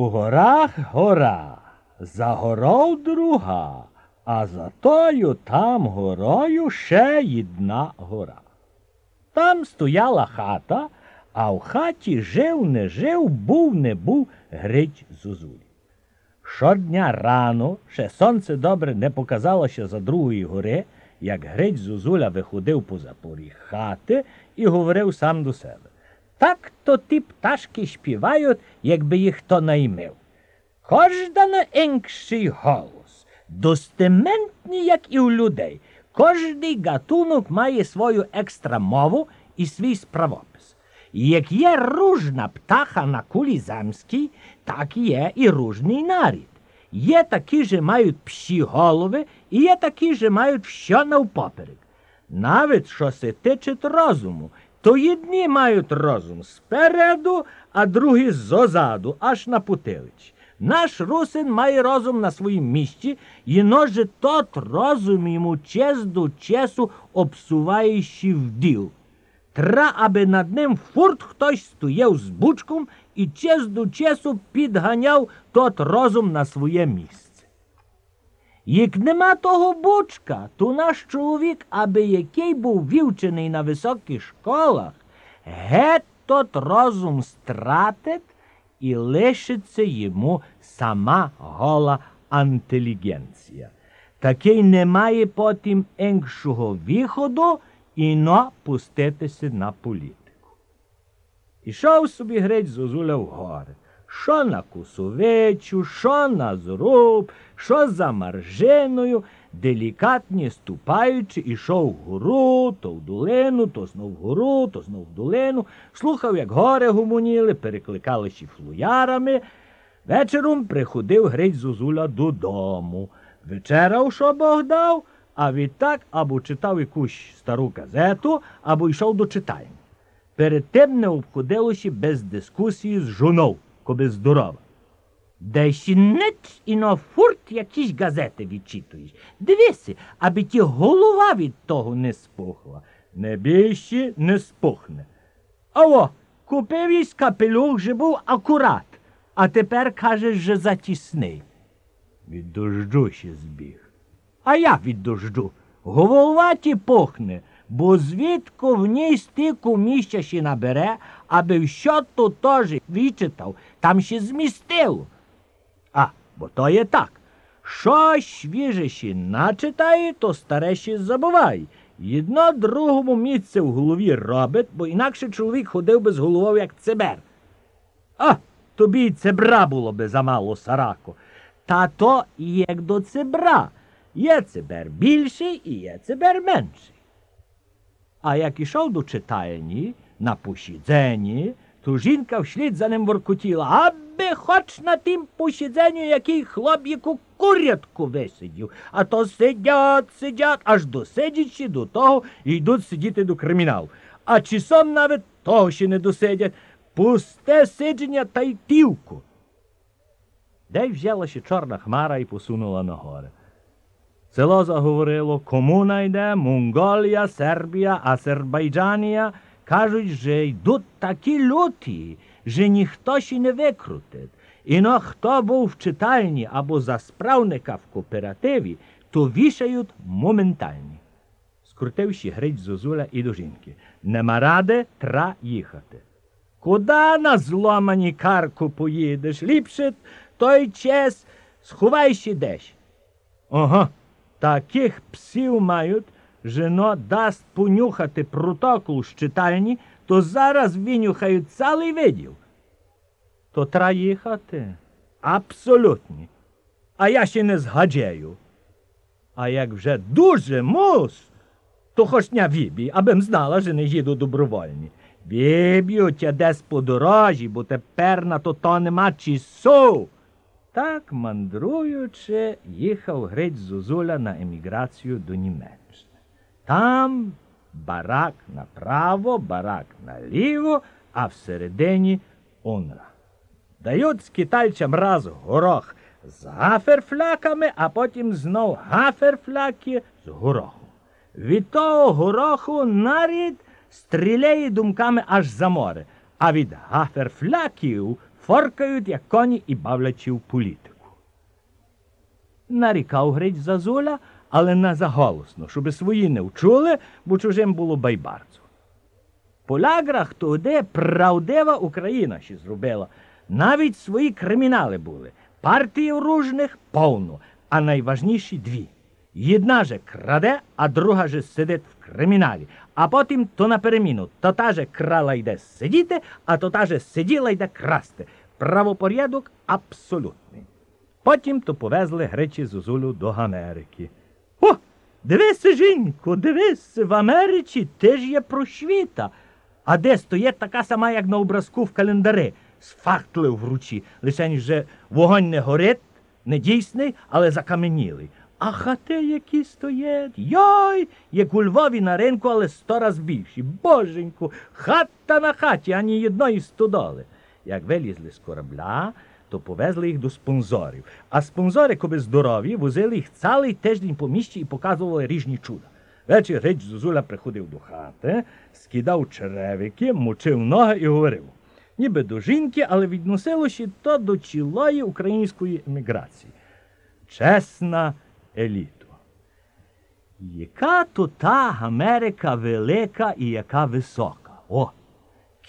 У горах гора, за горою друга, а за тою там горою ще одна гора. Там стояла хата, а в хаті жив не жив, був не був Грич Зузулі. Щодня рано, ще сонце добре не показалося за другої гори, як Грич Зузуля виходив поза поріг хати і говорив сам до себе. Так то ті пташки співають, якби їх хто наймив. Кожда на інкший голос, достементні, як і у людей. Кожний гатунок має свою екстрамову і свій справопис. Як є ружна птаха на кулі земській, так є і ружний нарід. Є такі же мають пші голови, і є такі же мають що навпоперек. Навіть що се розуму, то єдні мають розум спереду, а другі зозаду, аж на путилич. Наш русин має розум на своїм місці, і ноже тот розум йому час до часу обсуваючи в діл. Тра, аби над ним фурт хтось стояв з бучком і час до часу підганяв тот розум на своє місце. Як нема того бучка, то наш чоловік, аби який був вівчений на високих школах, геть тот розум стратить і лишиться йому сама гола інтелігенція. Такий не має потім іншого виходу іно пуститися на політику. Ішов собі грець Зозуля в гори. Що на кусовичу, що на зруб, що за маржиною, делікатні ступаючи, ішов вгору, то в долину, то знов вгору, то знов в долину, слухав, як гори гумоніли, перекликалися флуярами. Вечором приходив грець Зозуля додому. Вечерав, що Бог дав, а відтак або читав якусь стару газету, або йшов до читання. Перед тим не обходилося без дискусії з жонов, коби здорова. Ще і на фурт якісь газети відчитуєш. Дивися, аби ті голова від того не спухла. Не більше не спухне. Аво, купив їсь капелюх, же був акурат, а тепер кажеш, що затісний. Від дождю ще збіг. А як від дождю? Голова ті пухне, бо звідку в ній стику ще набере, аби що тут теж вичитав, там ще змістило. А, бо то є так. Що свіже ще начитає, то старе ще забуває. Єдно другому місце в голові робить, бо інакше чоловік ходив би з головою, як цибер. А, тобі й цебра було би замало, Сарако. Та то як до цебра. Є цибер більший і є цибер менший. А як ішов до читальні, на посідзенні, то жінка вслід за ним воркотіла, аби хоч на тім посідзенню який хлоп'яку курятку висидів, а то сидять, сидять, аж досидячи до того і йдуть сидіти до криміналу. А часом навіть того ще не досидять. Пусте сидження та й тівку. Де й взялася чорна хмара і посунула на гори. Село заговорило, кому найде Монголія, Сербія, Азербайджанія. Кажуть, що йдуть такі люті, що ніхто ще не викрутить. І но хто був в читальні або за справника в кооперативі, то вішають моментальні. Скрутивши грить Зозуля і до жінки. Нема ради, тра їхати. Куда на зломані карку поїдеш? Ліпше той час сховайся десь. Ага. Таких псів мають, жено дасть понюхати протокол з читальні, то зараз винюхають цілий виділ. То треба їхати? Абсолютні. А я ще не згаджаю. А як вже дуже мус, то хоч не вібій, абим знала, що не їду добровольні. Віб'ють я десь по дорожі, бо тепер на то то нема часу. Так, мандруючи, їхав грець Зозуля на еміграцію до Німеччини. Там барак направо, барак наліво, а всередині унра. Дають скитальцям раз горох з гаферфляками, а потім знов гаферфляки з горохом. Від того гороху нарід стріляє думками аж за море, а від гаферфляків форкають, як коні, і бавлячи в політику. Нарікав Грич Зазуля, але не заголосно, щоби свої не вчули, бо чужим було байбарцю. Поляграх туди правдива Україна ще зробила. Навіть свої кримінали були. Партії ружних повно, а найважніші дві. Jedna же краде, а друга же сидить в криміналі. А потім то на переміну. То та же крала йде сидіти, а то та же сиділа йде красти. Правопорядок абсолютний. Потім то повезли гречі Зозулю до Америки. О, дивися, жінко, дивися, в Америці теж є просвіта. А де стоїть така сама, як на образку в календарі, з фахтли в ручі, лише вже вогонь не горить, не дійсний, але закаменілий. А хати, які стоять, йой, як у Львові на ринку, але сто раз більші. Боженьку, хата на хаті, ані одної стодоли. Як вилізли з корабля, то повезли їх до спонсорів. А спонсори, коби здорові, возили їх цілий тиждень по місті і показували ріжні чуда. Вечір Рич Зозуля приходив до хати, скидав черевики, мочив ноги і говорив. Ніби до жінки, але відносило ще то до цілої української еміграції. Чесна еліто. Яка то та Америка велика і яка висока? О!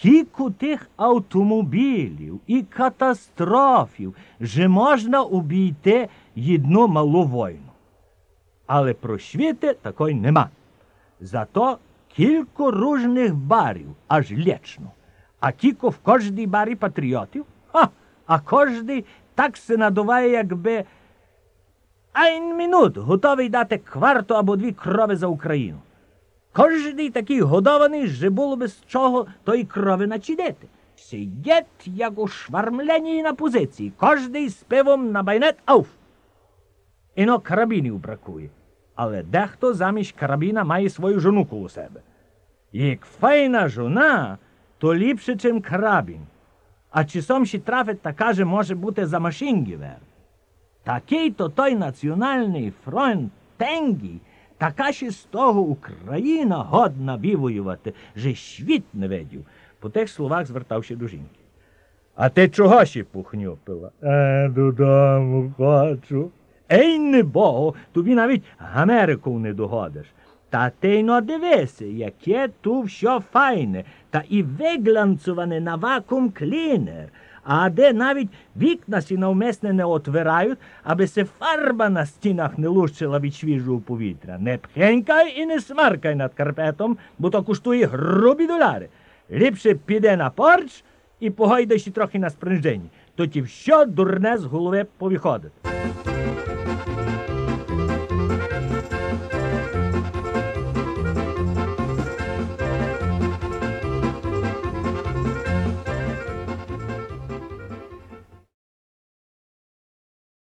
Кілько тих автомобілів і катастрофів же можна обійти одну малу війну. Але просвіти такої нема. Зато кілько ружних барів, аж лєчно. А кілько в кожній барі патріотів, ха, а кожний так се надуває, якби any minute готовий дати кварту або дві крови за Україну. Кожний такий годований, що було би з чого тої крови начинити. Сидять, як у швармлінії на позиції, кожний з пивом на Bajonett auf. Іно карабінів бракує, але дехто замість карабіна має свою жону коло себе. Як файна жона, то ліпше, чим карабін. А часом ще трафить така же може бути за машингівер. Такий то той національний фронт Тенгі, така ще з того Україна годна вивоювати, же світ не видів. По тих словах звертався до жінки. А ти чого ще пухньопила? Е, додому хочу. Ей, не бо, тобі навіть Америку не догодиш. Та ти й но дивися, яке ту все файне, та і виглянцуване на вакуум клінер а де навіть вікна сі навмисне не отвирають, аби се фарба на стінах не лущила від свіжого повітря. Не пхенькай і не смаркай над карпетом, бо то коштує грубі доляри. Ліпше піде на порч і погойдай трохи на спринженні. То ті все дурне з голови повиходить.